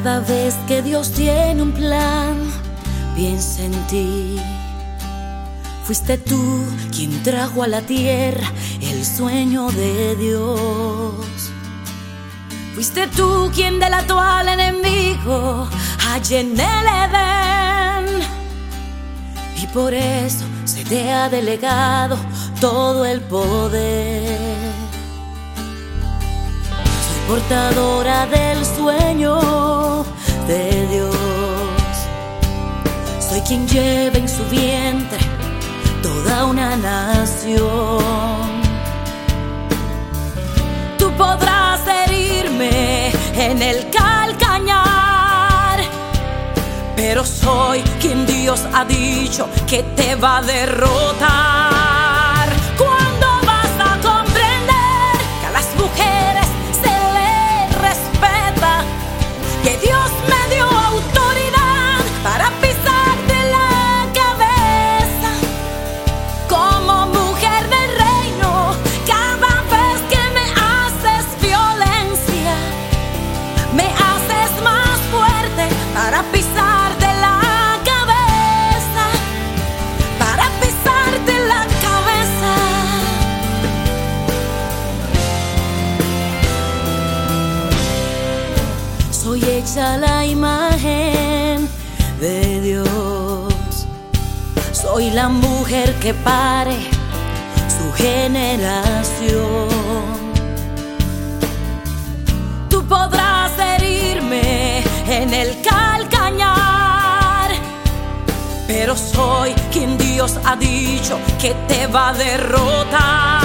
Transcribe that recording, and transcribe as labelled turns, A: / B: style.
A: Cada vez que Dios tiene un plan, piensa en ti. Fuiste tú quien trajo a la tierra el sueño de Dios. Fuiste tú quien delató al enemigo allá en el Edén. Y por eso se te ha delegado todo el poder. Portadora del sueño de Dios. Soy quien lleva en su vientre toda una nación. Tú podrás herirme en el calcañar, pero soy quien Dios ha dicho que te va a derrotar. Hecha la imagen de Dios. Soy la mujer que pare su generación. Tú podrás herirme en el calcañar, pero soy quien Dios ha dicho que te va a derrotar.